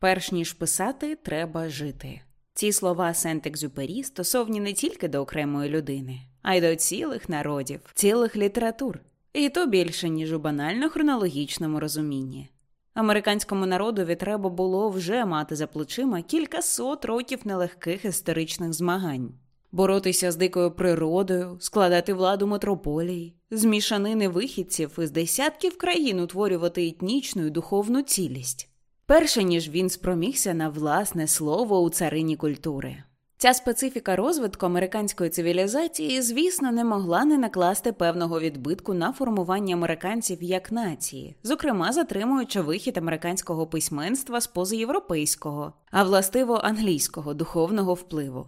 Перш ніж писати, треба жити. Ці слова Сент-Екзюпері стосовні не тільки до окремої людини, а й до цілих народів, цілих літератур, і то більше, ніж у банально хронологічному розумінні. Американському народові треба було вже мати за плечима кілька сот років нелегких історичних змагань, боротися з дикою природою, складати владу метрополії, змішанини вихідців із десятків країн утворювати етнічну і духовну цілість перше ніж він спромігся на власне слово у царині культури. Ця специфіка розвитку американської цивілізації, звісно, не могла не накласти певного відбитку на формування американців як нації, зокрема затримуючи вихід американського письменства з позаєвропейського, а властиво англійського духовного впливу.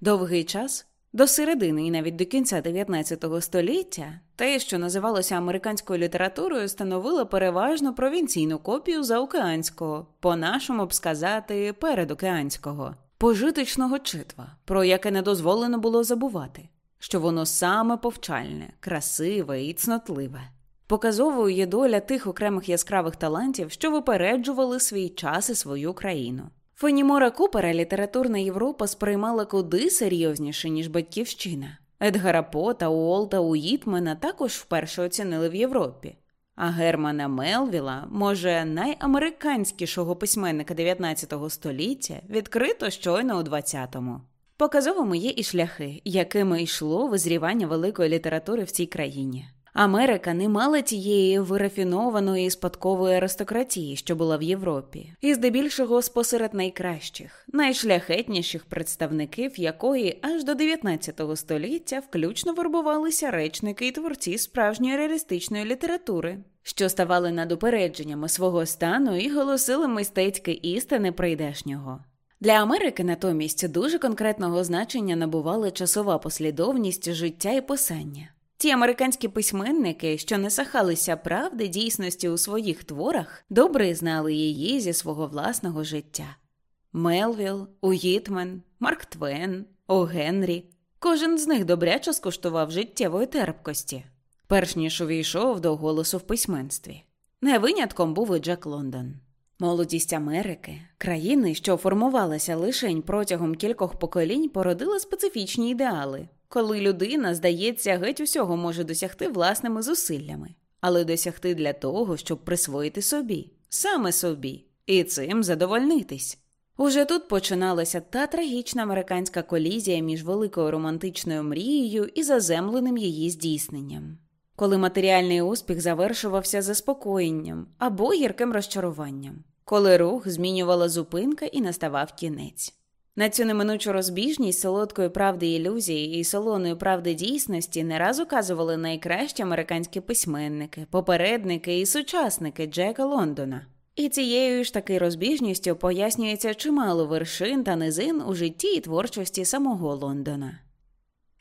Довгий час до середини і навіть до кінця 19 століття те, що називалося американською літературою, становило переважно провінційну копію заокеанського, по-нашому б сказати, передокеанського, пожиточного читва, про яке не дозволено було забувати, що воно саме повчальне, красиве і цнотливе. Показовою є доля тих окремих яскравих талантів, що випереджували свій час і свою країну. Фенімора Купера літературна Європа сприймала куди серйозніше, ніж батьківщина. Едгара Пота, Уолта Уїтмена також вперше оцінили в Європі. А Германа Мелвіла, може, найамериканськішого письменника 19 століття, відкрито щойно у 20-му. Показовими є і шляхи, якими йшло визрівання великої літератури в цій країні. Америка не мала тієї вирафінованої спадкової аристократії, що була в Європі, і здебільшого спосеред найкращих, найшляхетніших представників якої аж до 19 століття включно вербувалися речники і творці справжньої реалістичної літератури, що ставали над упередженнями свого стану і голосили мистецькі істини прийдешнього. Для Америки натомість дуже конкретного значення набувала часова послідовність життя і писання. Ті американські письменники, що не сахалися правди дійсності у своїх творах, добре знали її зі свого власного життя. Мелвіл, Уїтмен, Марк Твен, О. Генрі. Кожен з них добряче скуштував життєвої терпкості, перш ніж увійшов до голосу в письменстві. Не винятком був і Джек Лондон. Молодість Америки, країни, що формувалася лише протягом кількох поколінь, породила специфічні ідеали, коли людина, здається, геть усього може досягти власними зусиллями, але досягти для того, щоб присвоїти собі, саме собі, і цим задовольнитись. Уже тут починалася та трагічна американська колізія між великою романтичною мрією і заземленим її здійсненням, коли матеріальний успіх завершувався заспокоєнням або гірким розчаруванням, коли рух змінювала зупинка і наставав кінець. На цю неминучу розбіжність солодкої правди ілюзії і солоної правди дійсності не раз указували найкращі американські письменники, попередники і сучасники Джека Лондона. І цією ж таки розбіжністю пояснюється чимало вершин та низин у житті і творчості самого Лондона.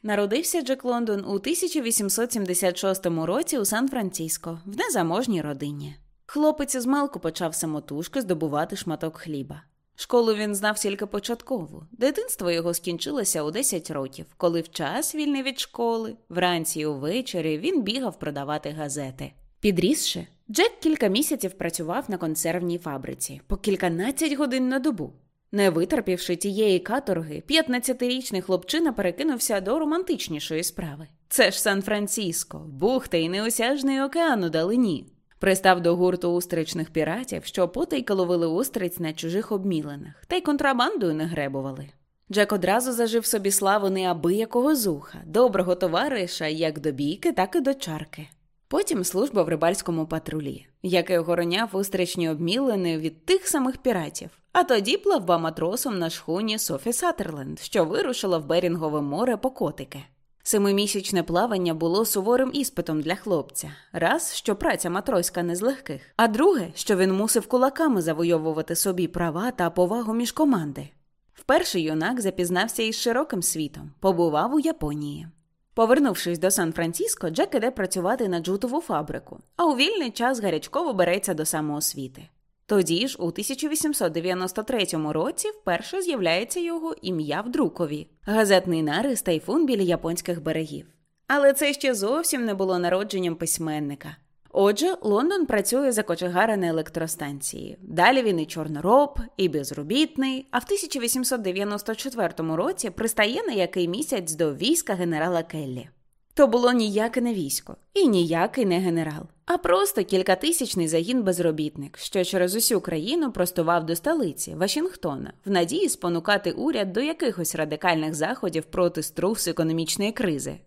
Народився Джек Лондон у 1876 році у Сан-Франциско в незаможній родині. Хлопець з малку почав самотужки здобувати шматок хліба. Школу він знав тільки початково. Дитинство його скінчилося у 10 років, коли в час вільний від школи, вранці і увечері він бігав продавати газети. Підрісши, Джек кілька місяців працював на консервній фабриці по кільканадцять годин на добу. Не витерпівши тієї каторги, 15-річний хлопчина перекинувся до романтичнішої справи. Це ж Сан-Франциско, бухта і неосяжний океан у далині. Пристав до гурту устричних піратів, що потайки ловили устриць на чужих обмілених, та й контрабандою не гребували. Джек одразу зажив собі славу неабиякого зуха, доброго товариша як до бійки, так і до чарки. Потім служба в рибальському патрулі, який охороняв устричні обмілини від тих самих піратів, а тоді плавав матросом на шхуні Софі Сатерленд, що вирушила в Берінгове море по котики. Семимісячне плавання було суворим іспитом для хлопця. Раз, що праця матроська не з легких, а друге, що він мусив кулаками завойовувати собі права та повагу між команди. Вперше юнак запізнався із широким світом, побував у Японії. Повернувшись до Сан-Франциско, Джек іде працювати на джутову фабрику, а у вільний час гарячково береться до самоосвіти. Тоді ж, у 1893 році, вперше з'являється його ім'я в друкові газетний нарис тайфун біля японських берегів. Але це ще зовсім не було народженням письменника. Отже, Лондон працює за кочегара на електростанції. Далі він і чорнороб, і безробітний. А в 1894 році пристає на який місяць до війська генерала Келлі. То було ніяке не військо і ніякий не генерал, а просто кількатисячний загін безробітник, що через усю країну простував до столиці Вашингтона, в надії спонукати уряд до якихось радикальних заходів проти струс економічної кризи.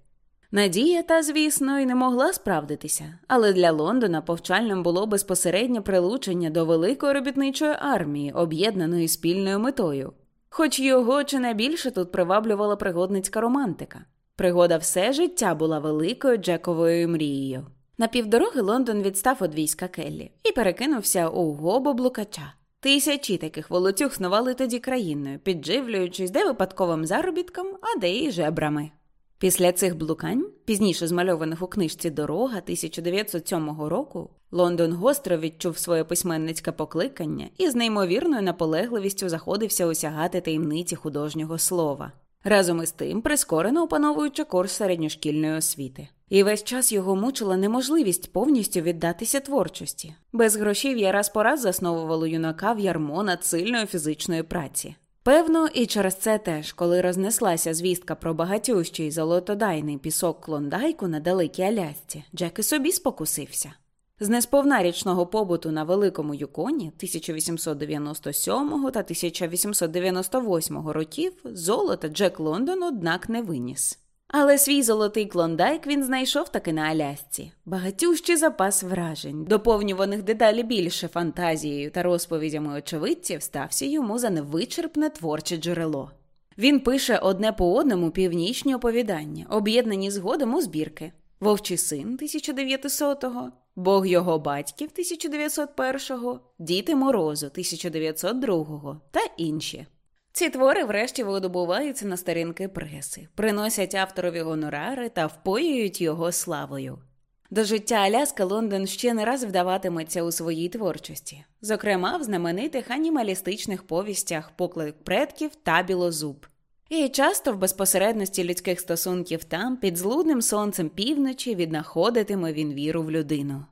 Надія та, звісно, і не могла справдитися, але для Лондона повчальним було безпосереднє прилучення до великої робітничої армії, об'єднаної спільною метою. Хоч його чи не більше тут приваблювала пригодницька романтика. Пригода все життя була великою Джековою мрією. На півдороги Лондон відстав від війська Келлі і перекинувся у гобо. Тисячі таких волоцюг снували тоді країною, підживлюючись де випадковим заробітком, а де і жебрами. Після цих блукань, пізніше змальованих у книжці Дорога 1907 року, Лондон гостро відчув своє письменницьке покликання і з неймовірною наполегливістю заходився осягати таємниці художнього слова, разом із тим прискорено опановуючи курс середньошкільної освіти. І весь час його мучила неможливість повністю віддатися творчості. Без грошів я раз по раз засновувало юнака в ярмо над сильної фізичної праці. Певно, і через це теж, коли рознеслася звістка про багатющий золотодайний пісок клондайку на далекій Алясці, Джек і собі спокусився. З несповна річного побуту на Великому Юконі 1897 та 1898 років золота Джек Лондон, однак, не виніс. Але свій золотий клондайк він знайшов таки на Алясці. Багатющий запас вражень, доповнюваних дедалі більше фантазією та розповідями очевидців, стався йому за невичерпне творче джерело. Він пише одне по одному північні оповідання, об'єднані згодом у збірки Вовчий син 1900-го, Бог його батьків 1901-го, Діти Морозу 1902-го та інші. Ці твори врешті видобуваються на сторінки преси, приносять авторові гонорари та впоюють його славою. До життя Аляска Лондон ще не раз вдаватиметься у своїй творчості, зокрема в знаменитих анімалістичних повістях Поклик предків та Білозуб. І часто в безпосередності людських стосунків там, під злудним сонцем півночі, віднаходитиме він віру в людину.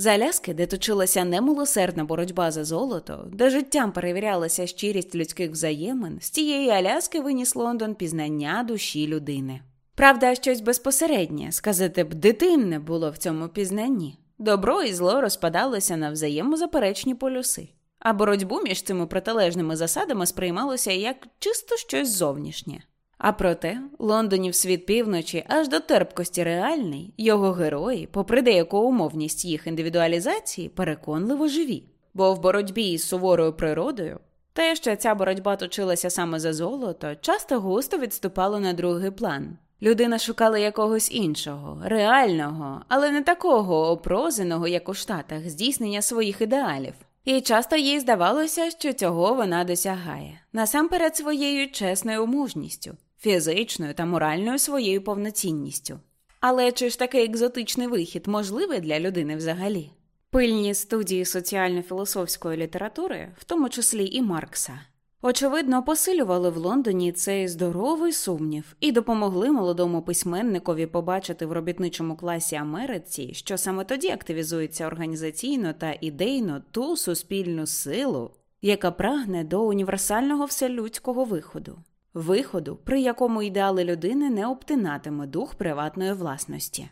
З Аляски, де точилася немилосердна боротьба за золото, де життям перевірялася щирість людських взаємин, з тієї Аляски виніс Лондон пізнання душі людини. Правда, щось безпосереднє, сказати б, дитинне було в цьому пізнанні. Добро і зло розпадалося на взаємозаперечні полюси, а боротьбу між цими протилежними засадами сприймалося як чисто щось зовнішнє. А проте, Лондонів світ півночі аж до терпкості реальний, його герої, попри деяку умовність їх індивідуалізації, переконливо живі. Бо в боротьбі із суворою природою, те, що ця боротьба точилася саме за золото, часто густо відступало на другий план. Людина шукала якогось іншого, реального, але не такого опрозеного, як у Штатах, здійснення своїх ідеалів. І часто їй здавалося, що цього вона досягає насамперед своєю чесною мужністю фізичною та моральною своєю повноцінністю. Але чи ж такий екзотичний вихід можливий для людини взагалі? Пильні студії соціально-філософської літератури, в тому числі і Маркса, очевидно, посилювали в Лондоні цей здоровий сумнів і допомогли молодому письменникові побачити в робітничому класі Америці, що саме тоді активізується організаційно та ідейно ту суспільну силу, яка прагне до універсального вселюдського виходу виходу, при якому ідеали людини не обтинатиме дух приватної власності.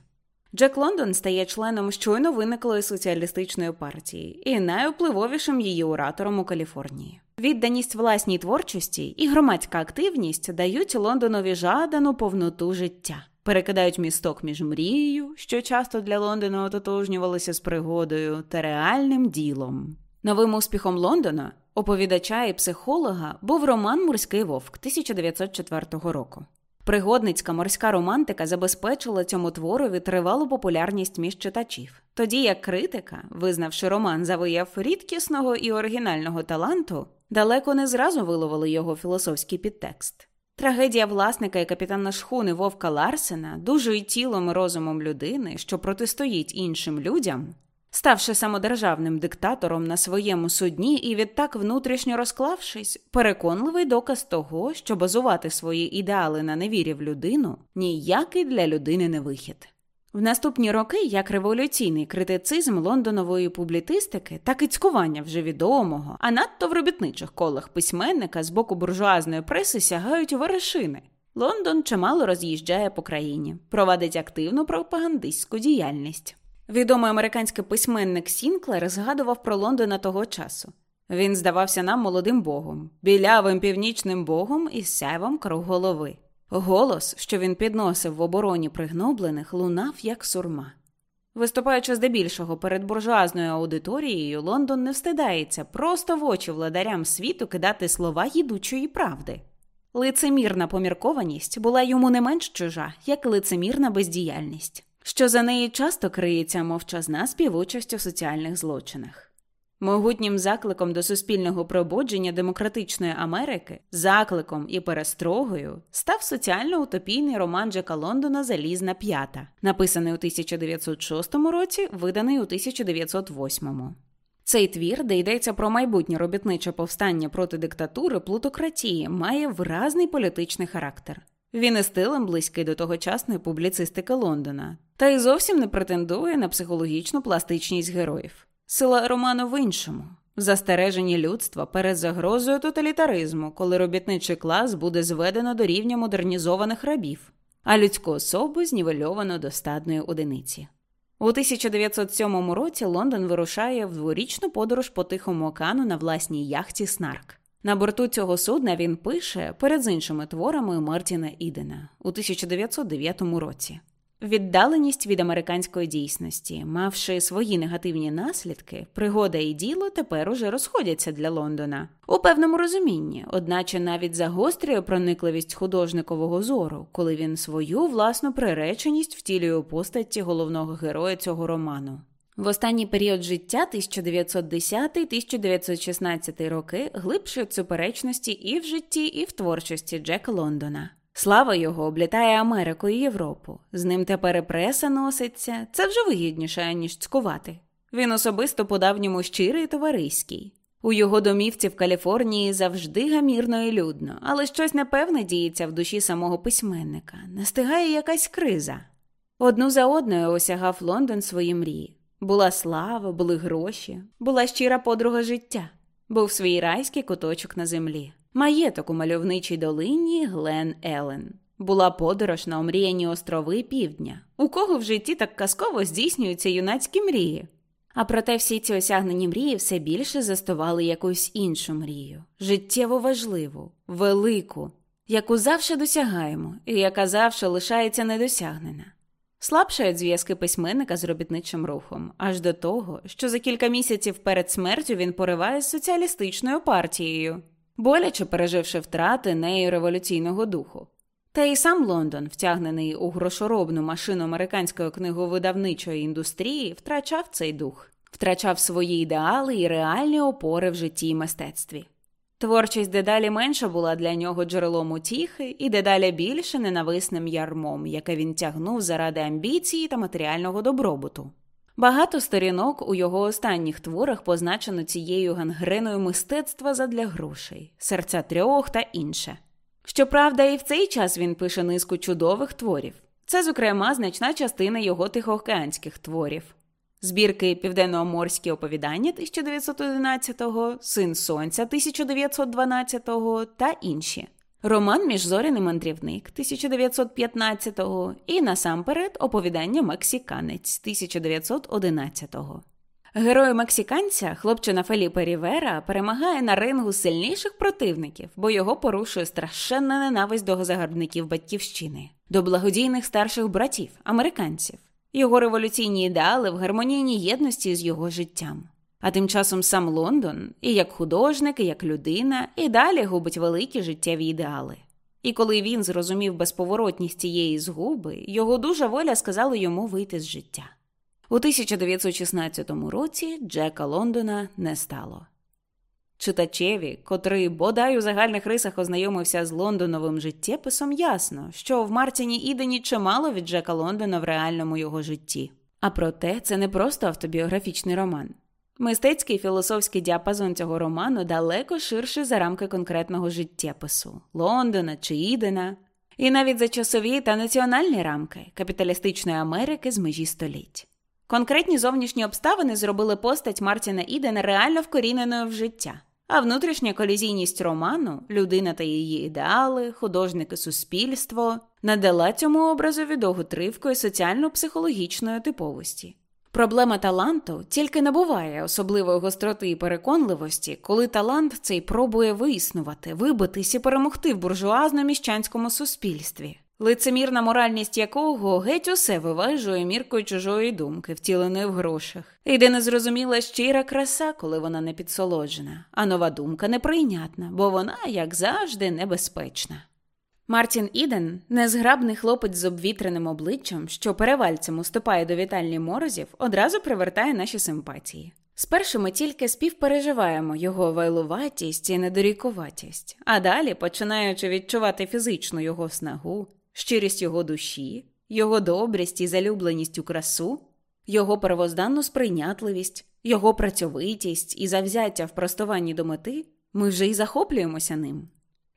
Джек Лондон стає членом щойно виниклої соціалістичної партії і найвпливовішим її оратором у Каліфорнії. Відданість власній творчості і громадська активність дають Лондонові жадану повноту життя, перекидають місток між мрією, що часто для Лондона ототожнювалося з пригодою, та реальним ділом. Новим успіхом Лондона Оповідача і психолога був роман Морський вовк 1904 року. Пригодницька морська романтика забезпечила цьому творові тривалу популярність між читачів, тоді як критика, визнавши роман за вияв рідкісного і оригінального таланту, далеко не зразу виловили його філософський підтекст. Трагедія власника і капітана шхуни Вовка Ларсена, дуже й тілом і розумом людини, що протистоїть іншим людям, ставши самодержавним диктатором на своєму судні і відтак внутрішньо розклавшись, переконливий доказ того, що базувати свої ідеали на невірі в людину ніякий для людини не вихід. В наступні роки як революційний критицизм лондонової публітистики, так і цькування вже відомого, а надто в робітничих колах письменника з боку буржуазної преси сягають вершини. Лондон чимало роз'їжджає по країні, провадить активну пропагандистську діяльність. Відомий американський письменник Сінклер згадував про Лондона того часу. Він здавався нам молодим богом, білявим північним богом із сяйвом круг голови. Голос, що він підносив в обороні пригноблених, лунав як сурма. Виступаючи здебільшого перед буржуазною аудиторією, Лондон не встидається просто в очі владарям світу кидати слова їдучої правди. Лицемірна поміркованість була йому не менш чужа, як лицемірна бездіяльність, що за неї часто криється мовчазна співучасть у соціальних злочинах. Могутнім закликом до суспільного пробудження демократичної Америки, закликом і перестрогою став соціально-утопійний роман Джека Лондона Залізна п'ята, написаний у 1906 році, виданий у 1908. Цей твір, де йдеться про майбутнє робітниче повстання проти диктатури, плутократії, має виразний політичний характер. Він і стилем близький до тогочасної публіцистики Лондона, та й зовсім не претендує на психологічну пластичність героїв. Сила роману в іншому застережені людства перед загрозою тоталітаризму, коли робітничий клас буде зведено до рівня модернізованих рабів, а людську особу знівельовано до стадної одиниці. У 1907 році Лондон вирушає в дворічну подорож по Тихому океану на власній яхті Снарк. На борту цього судна він пише перед іншими творами Мартіна Ідена у 1909 році. Віддаленість від американської дійсності, мавши свої негативні наслідки, пригода і діло тепер уже розходяться для Лондона у певному розумінні, одначе навіть загострює проникливість художникового зору, коли він свою власну приреченість втілює у постаті головного героя цього роману. В останній період життя 1910-1916 роки глибшують суперечності і в житті, і в творчості Джека Лондона. Слава його облітає Америку і Європу. З ним тепер і преса носиться. Це вже вигідніше, ніж цькувати. Він особисто по давньому щирий і товариський. У його домівці в Каліфорнії завжди гамірно і людно, але щось непевне діється в душі самого письменника. Настигає якась криза. Одну за одною осягав Лондон свої мрії. Була слава, були гроші, була щира подруга життя, був свій райський куточок на землі. Маєток у мальовничій долині Глен Елен. Була подорож на омріяні острови півдня, у кого в житті так казково здійснюються юнацькі мрії. А проте всі ці осягнені мрії все більше заставали якусь іншу мрію, життєво важливу, велику, яку завше досягаємо, і яка завше лишається недосягнена. Слабшають зв'язки письменника з робітничим рухом, аж до того, що за кілька місяців перед смертю він пориває з соціалістичною партією боляче переживши втрати нею революційного духу. Та й сам Лондон, втягнений у грошоробну машину американської книговидавничої індустрії, втрачав цей дух, втрачав свої ідеали і реальні опори в житті і мистецтві. Творчість дедалі менша була для нього джерелом утіхи і дедалі більше ненависним ярмом, яке він тягнув заради амбіції та матеріального добробуту. Багато сторінок у його останніх творах позначено цією гангреною мистецтва задля грошей, серця трьох та інше. Щоправда, і в цей час він пише низку чудових творів. Це, зокрема, значна частина його тихоокеанських творів. Збірки Південноморські оповідання 1911-го, Син Сонця 1912-го та інші. Роман Міжзоряний мандрівник 1915-го і насамперед оповідання Мексиканець 1911-го. Герой мексиканця, хлопчина Феліпе Рівера, перемагає на рингу сильніших противників, бо його порушує страшенна ненависть до загарбників батьківщини, до благодійних старших братів, американців, його революційні ідеали в гармонійній єдності з його життям. А тим часом сам Лондон, і як художник, і як людина, і далі губить великі життєві ідеали. І коли він зрозумів безповоротність цієї згуби, його дуже воля сказала йому вийти з життя. У 1916 році Джека Лондона не стало. Читачеві, котрий бодай у загальних рисах ознайомився з Лондоновим життєписом, ясно, що в Мартіні Ідені чимало від Джека Лондона в реальному його житті. А проте це не просто автобіографічний роман. Мистецький філософський діапазон цього роману далеко ширший за рамки конкретного життєпису Лондона чи Ідена, і навіть за часові та національні рамки капіталістичної Америки з межі століть. Конкретні зовнішні обставини зробили постать Мартіна Ідена реально вкоріненою в життя, а внутрішня колізійність роману, людина та її ідеали, художники суспільство, надала цьому образові довготривкої соціально-психологічної типовості. Проблема таланту тільки набуває особливої гостроти і переконливості, коли талант цей пробує виснувати, вибитись і перемогти в буржуазно-міщанському суспільстві, лицемірна моральність якого геть усе виважує міркою чужої думки, втіленої в грошах. Йде незрозуміла щира краса, коли вона не підсолоджена, а нова думка неприйнятна, бо вона, як завжди, небезпечна. Мартін Іден, незграбний хлопець з обвітреним обличчям, що перевальцем уступає до вітальні морозів, одразу привертає наші симпатії. Спершу ми тільки співпереживаємо його вайлуватість і недорікуватість, а далі, починаючи відчувати фізичну його снагу, щирість його душі, його добрість і залюбленість у красу, його первозданну сприйнятливість, його працьовитість і завзяття в простуванні до мети, ми вже й захоплюємося ним.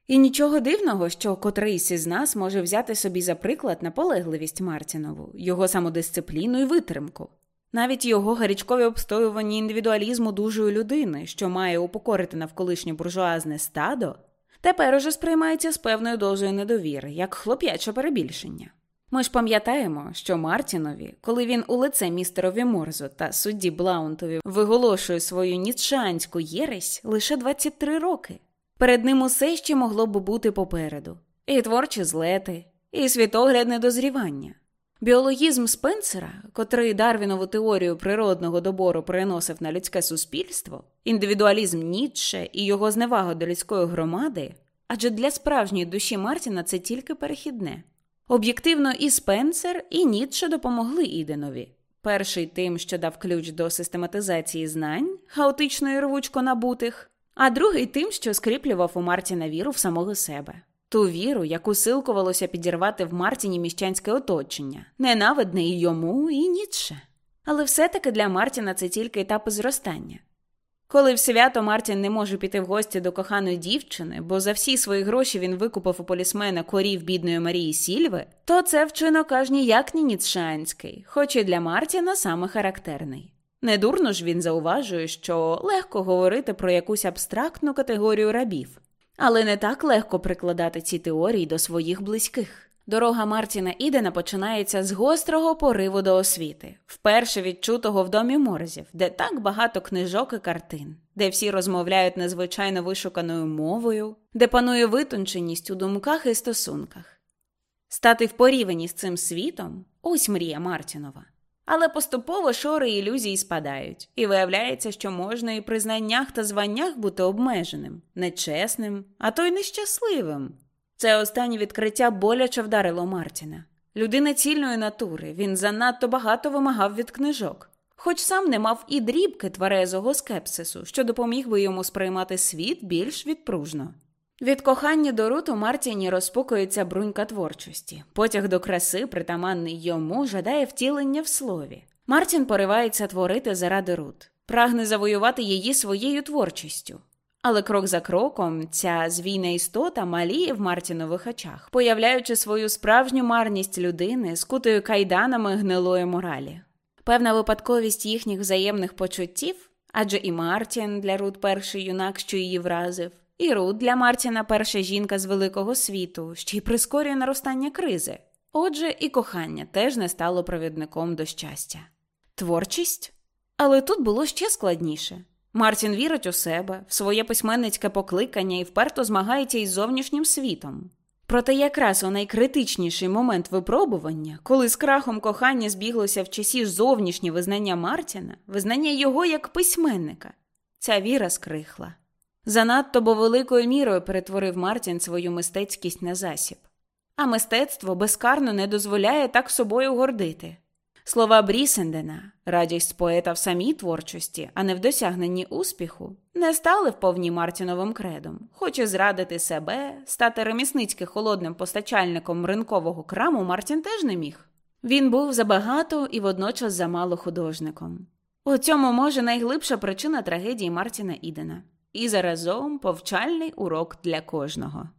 І нічого дивного, що котрийсь із нас може взяти собі за приклад наполегливість Мартінову, його самодисципліну і витримку, навіть його гарячкові обстоювання індивідуалізму дужої людини, що має упокорити навколишнє буржуазне стадо, тепер уже сприймається з певною дозою недовіри, як хлоп'яче перебільшення. Ми ж пам'ятаємо, що Мартінові, коли він у лице містерові Морзу та судді Блаунтові виголошує свою ніцшанську єресь лише 23 роки. Перед ним усе ще могло б бути попереду: і творчі злети, і світоглядне дозрівання. Біологізм Спенсера, котрий Дарвінову теорію природного добору переносив на людське суспільство, індивідуалізм Ніцше і його зневага до людської громади, адже для справжньої душі Мартіна це тільки перехідне. Об'єктивно, і Спенсер, і Ніцше допомогли Іденові. Перший тим, що дав ключ до систематизації знань, хаотичної рвучко набутих, а другий тим, що скріплював у Мартіна віру в самого себе. Ту віру, яку силкувалося підірвати в Мартіні міщанське оточення, ненавидне і йому, і Ніцше. Але все-таки для Мартіна це тільки етапи зростання. Коли в свято Мартін не може піти в гості до коханої дівчини, бо за всі свої гроші він викупив у полісмена корів бідної Марії Сільви, то це вчинок аж ніяк не ніцшанський, хоч і для Мартіна саме характерний. Недурно ж він зауважує, що легко говорити про якусь абстрактну категорію рабів, але не так легко прикладати ці теорії до своїх близьких. Дорога Мартіна Ідена починається з гострого пориву до освіти, вперше відчутого в домі морзів, де так багато книжок і картин, де всі розмовляють незвичайно вишуканою мовою, де панує витонченість у думках і стосунках. Стати в порівні з цим світом ось мрія Мартінова. Але поступово шори ілюзій спадають, і виявляється, що можна і при знаннях та званнях бути обмеженим, нечесним, а то й нещасливим. Це останнє відкриття боляче вдарило Мартіна. Людина цільної натури, він занадто багато вимагав від книжок, хоч сам не мав і дрібки тверезого скепсису, що допоміг би йому сприймати світ більш відпружно. Від кохання до Рут у Мартіні розпокоїться брунька творчості. Потяг до краси, притаманний йому, жадає втілення в слові. Мартін поривається творити заради Рут, прагне завоювати її своєю творчістю. Але крок за кроком ця звійна істота маліє в Мартінових очах, появляючи свою справжню марність людини, скутою кайданами гнилої моралі. Певна випадковість їхніх взаємних почуттів, адже і Мартін для Рут перший юнак, що її вразив, і Рут для Мартіна перша жінка з великого світу, що й прискорює наростання кризи. Отже, і кохання теж не стало провідником до щастя. Творчість? Але тут було ще складніше. Мартін вірить у себе, в своє письменницьке покликання і вперто змагається із зовнішнім світом. Проте якраз у найкритичніший момент випробування, коли з крахом кохання збіглося в часі зовнішнє визнання Мартіна, визнання його як письменника, ця віра скрихла. Занадто бо великою мірою перетворив Мартін свою мистецькість на засіб. А мистецтво безкарно не дозволяє так собою гордити. Слова Брісендена, радість поета в самій творчості, а не в досягненні успіху, не стали вповні Мартіновим кредом. Хоче зрадити себе, стати ремісницьки холодним постачальником ринкового краму Мартін теж не міг. Він був забагато і водночас замало художником. У цьому може найглибша причина трагедії Мартіна Ідена, і заразом повчальний урок для кожного.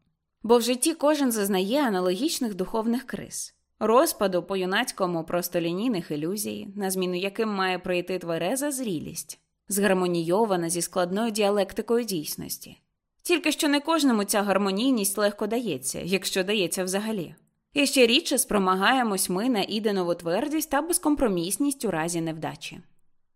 Бо в житті кожен зазнає аналогічних духовних криз розпаду по юнацькому простолінійних ілюзій, на зміну яким має прийти твереза зрілість, згармонійована зі складною діалектикою дійсності. Тільки що не кожному ця гармонійність легко дається, якщо дається взагалі. І ще рідше спромагаємось ми на іденову твердість та безкомпромісність у разі невдачі.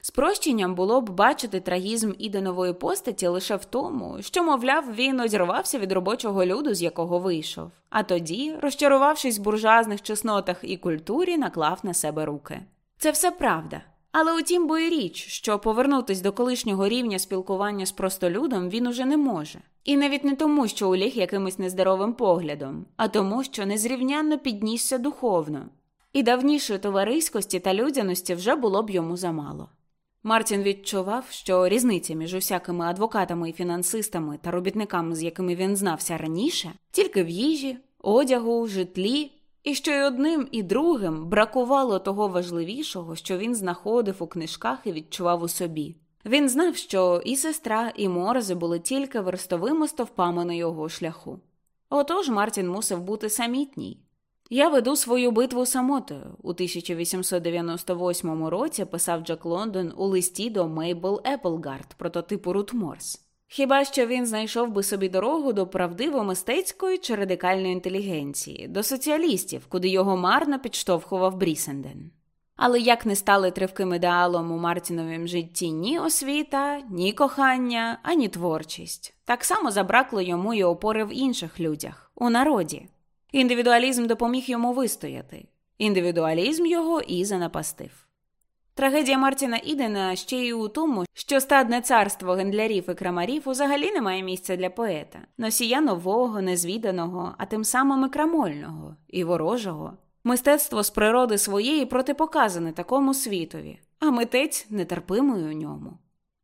Спрощенням було б бачити трагізм іденової постаті лише в тому, що, мовляв, він озірвався від робочого люду, з якого вийшов, а тоді, розчарувавшись в буржуазних чеснотах і культурі, наклав на себе руки. Це все правда. Але утім бо і річ, що повернутись до колишнього рівня спілкування з простолюдом він уже не може. І навіть не тому, що уліг якимось нездоровим поглядом, а тому, що незрівнянно піднісся духовно, і давнішої товариськості та людяності вже було б йому замало. Мартін відчував, що різниця між усякими адвокатами і фінансистами та робітниками, з якими він знався раніше, тільки в їжі, одягу, житлі, і що й одним, і другим бракувало того важливішого, що він знаходив у книжках і відчував у собі. Він знав, що і сестра, і Морзи були тільки верстовими стовпами на його шляху. Отож Мартін мусив бути самітній, я веду свою битву самотою. У 1898 році писав Джек Лондон у листі до Мейбл Еплгарт прототипу Рут Морс. Хіба що він знайшов би собі дорогу до правдиво мистецької чи радикальної інтелігенції, до соціалістів, куди його марно підштовхував Брісенден. Але як не стали тривким ідеалом у Мартіновім житті ні освіта, ні кохання, ані творчість, так само забракло йому й опори в інших людях, у народі. Індивідуалізм допоміг йому вистояти, індивідуалізм його і занапастив. Трагедія Мартіна Ідена ще й у тому, що стадне царство гендлярів і крамарів взагалі не має місця для поета, носія нового, незвіданого, а тим самим і крамольного і ворожого. Мистецтво з природи своєї протипоказане такому світові, а митець нетерпимий у ньому.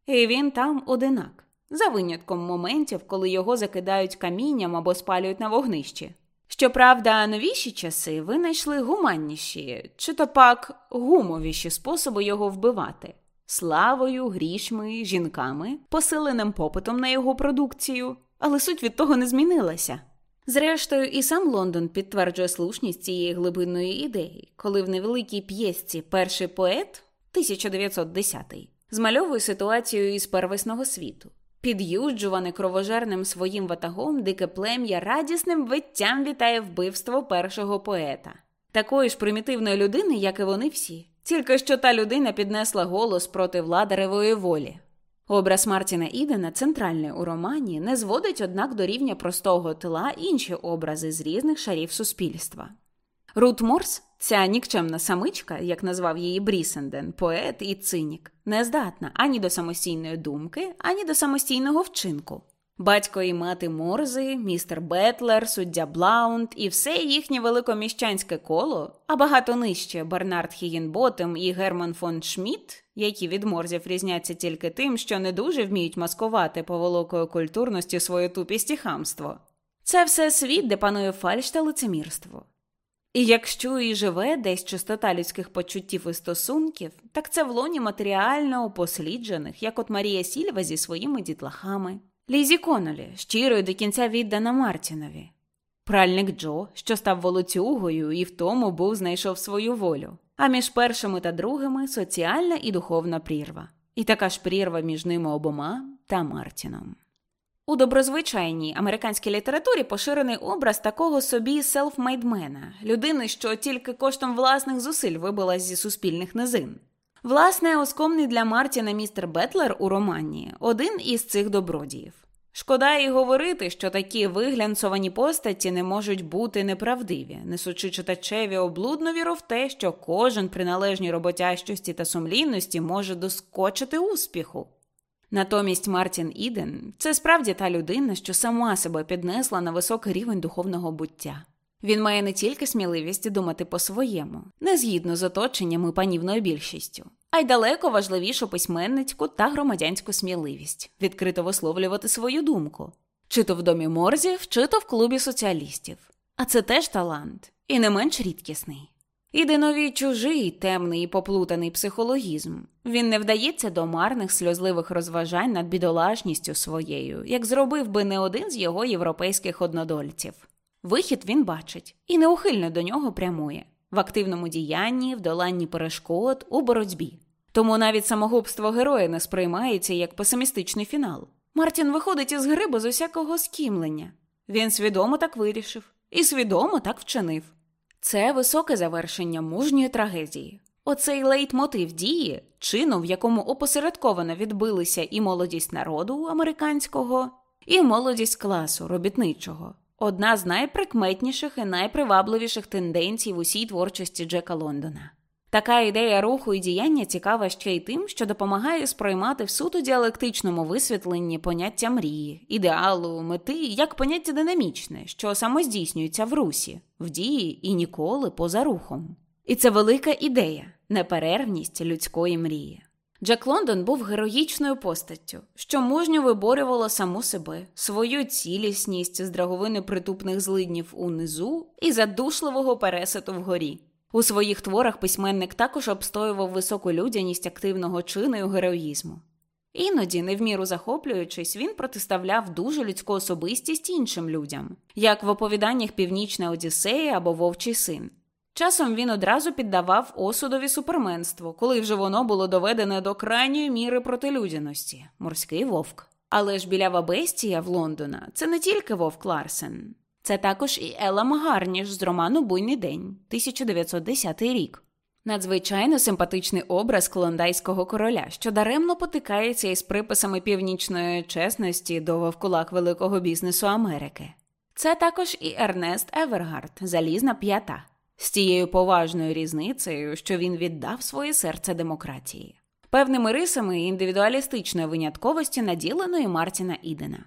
І він там одинак, за винятком моментів, коли його закидають камінням або спалюють на вогнищі. Щоправда, новіші часи винайшли гуманніші, чи то пак гумовіші способи його вбивати славою, грішми, жінками, посиленим попитом на його продукцію, але суть від того не змінилася. Зрештою, і сам Лондон підтверджує слушність цієї глибинної ідеї, коли в невеликій п'єсці перший поет 1910 змальовує ситуацію із первісного світу. Під'юджуване кровожерним своїм ватагом, дике плем'я радісним виттям вітає вбивство першого поета, такої ж примітивної людини, як і вони всі, тільки що та людина піднесла голос проти владаревої волі. Образ Мартіна Ідена, центральний у романі, не зводить, однак, до рівня простого тила інші образи з різних шарів суспільства. Рут Морс, ця нікчемна самичка, як назвав її Брісенден, поет і цинік, не здатна ані до самостійної думки, ані до самостійного вчинку. Батько і мати Морзи, містер Бетлер, суддя Блаунд і все їхнє великоміщанське коло, а багато нижче Бернард Хігінботем і Герман фон Шмідт, які від Морзів різняться тільки тим, що не дуже вміють маскувати поволокою культурності свою тупість і хамство. Це все світ, де панує фальш та лицемірство. І якщо і живе десь чистота людських почуттів і стосунків, так це в лоні матеріально упосліджених, як от Марія Сільва зі своїми дітлахами, Лізі Конолі, щирою до кінця віддана Мартінові, пральник Джо, що став волоцюгою і в тому був знайшов свою волю, а між першими та другими соціальна і духовна прірва, і така ж прірва між ними обома та Мартіном. У доброзвичайній американській літературі поширений образ такого собі селфмейдмена, людини, що тільки коштом власних зусиль вибилась зі суспільних низин. Власне, оскомний для Мартіна містер Бетлер у романі один із цих добродіїв. Шкода і говорити, що такі виглянцовані постаті не можуть бути неправдиві, несучи читачеві облудну віру в те, що кожен при належній роботящості та сумлінності може доскочити успіху. Натомість Мартін Іден це справді та людина, що сама себе піднесла на високий рівень духовного буття. Він має не тільки сміливість думати по-своєму, не згідно з оточенням і панівною більшістю, а й далеко важливішу письменницьку та громадянську сміливість відкрито висловлювати свою думку, чи то в домі морзів, чи то в клубі соціалістів. А це теж талант, і не менш рідкісний. Іденові чужий, темний і поплутаний психологізм. Він не вдається до марних сльозливих розважань над бідолашністю своєю, як зробив би не один з його європейських однодольців. Вихід він бачить і неухильно до нього прямує в активному діянні, в доланні перешкод, у боротьбі. Тому навіть самогубство героя не сприймається як песимістичний фінал. Мартін виходить із гри без усякого скімлення. Він свідомо так вирішив і свідомо так вчинив. Це високе завершення мужньої трагедії. Оцей лейтмотив дії, чину, в якому опосередковано відбилися і молодість народу американського, і молодість класу робітничого, одна з найприкметніших і найпривабливіших тенденцій в усій творчості Джека Лондона. Така ідея руху і діяння цікава ще й тим, що допомагає сприймати в суто діалектичному висвітленні поняття мрії, ідеалу, мети як поняття динамічне, що самоздійснюється в русі, в дії і ніколи поза рухом. І це велика ідея, неперервність людської мрії. Джек Лондон був героїчною постаттю, що мужньо виборювала саму себе, свою цілісність з драговини притупних злиднів унизу і задушливого переситу вгорі. У своїх творах письменник також обстоював високу людяність активного чину і героїзму. Іноді, не в міру захоплюючись, він протиставляв дуже людську особистість іншим людям, як в оповіданнях Північна Одіссея або Вовчий син. Часом він одразу піддавав осудові суперменство, коли вже воно було доведене до крайньої міри протилюдяності морський вовк. Але ж білява бестія в Лондона це не тільки вовк Ларсен, це також і Елла Магарніш з роману Буйний день 1910 рік. Надзвичайно симпатичний образ клондайського короля, що даремно потикається із приписами північної чесності до вовкулак великого бізнесу Америки. Це також і Ернест Евергард, залізна п'ята, з тією поважною різницею, що він віддав своє серце демократії, певними рисами індивідуалістичної винятковості наділеної Мартіна Ідена.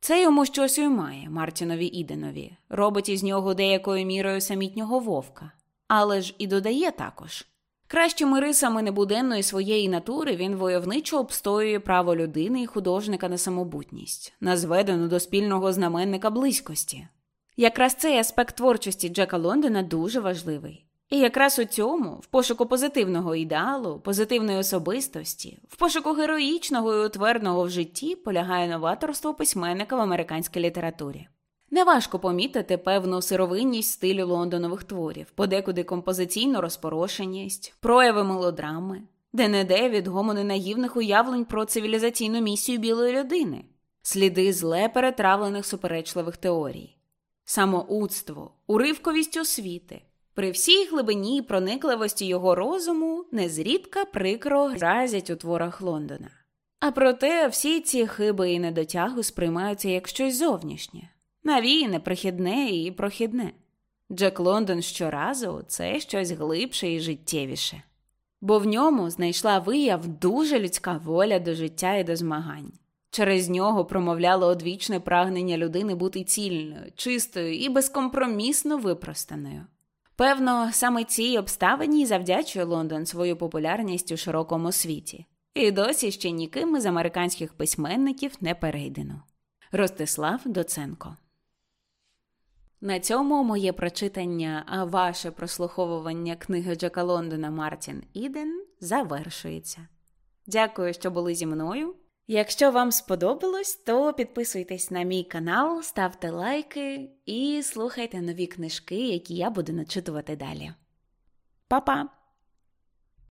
Це йому щось уймає, Мартінові Іденові, робить із нього деякою мірою самітнього вовка, але ж і додає також. Кращими рисами небуденної своєї натури він войовничо обстоює право людини і художника на самобутність, на зведену до спільного знаменника близькості. Якраз цей аспект творчості Джека Лондона дуже важливий. І якраз у цьому, в пошуку позитивного ідеалу, позитивної особистості, в пошуку героїчного і утвердного в житті полягає новаторство письменника в американській літературі. Неважко помітити певну сировинність стилю лондонових творів, подекуди композиційну розпорошеність, прояви мелодрами, де не де відгомони наївних уявлень про цивілізаційну місію білої людини, сліди зле перетравлених суперечливих теорій, самоудство, уривковість освіти. При всій глибині проникливості його розуму незрідка прикро разять у творах Лондона. А проте всі ці хиби і недотяги сприймаються як щось зовнішнє, навіяне, прихідне і прохідне. Джек Лондон щоразу це щось глибше і життєвіше, бо в ньому знайшла вияв дуже людська воля до життя і до змагань. Через нього промовляло одвічне прагнення людини бути цільною, чистою і безкомпромісно випростаною. Певно, саме цій обставині завдячує Лондон свою популярність у широкому світі, і досі ще ніким із американських письменників не перейдено. Ростислав Доценко. На цьому моє прочитання, а ваше прослуховування книги Джека Лондона Мартін Іден завершується. Дякую, що були зі мною. Якщо вам сподобалось, то підписуйтесь на мій канал, ставте лайки і слухайте нові книжки, які я буду начитувати далі. Па-па!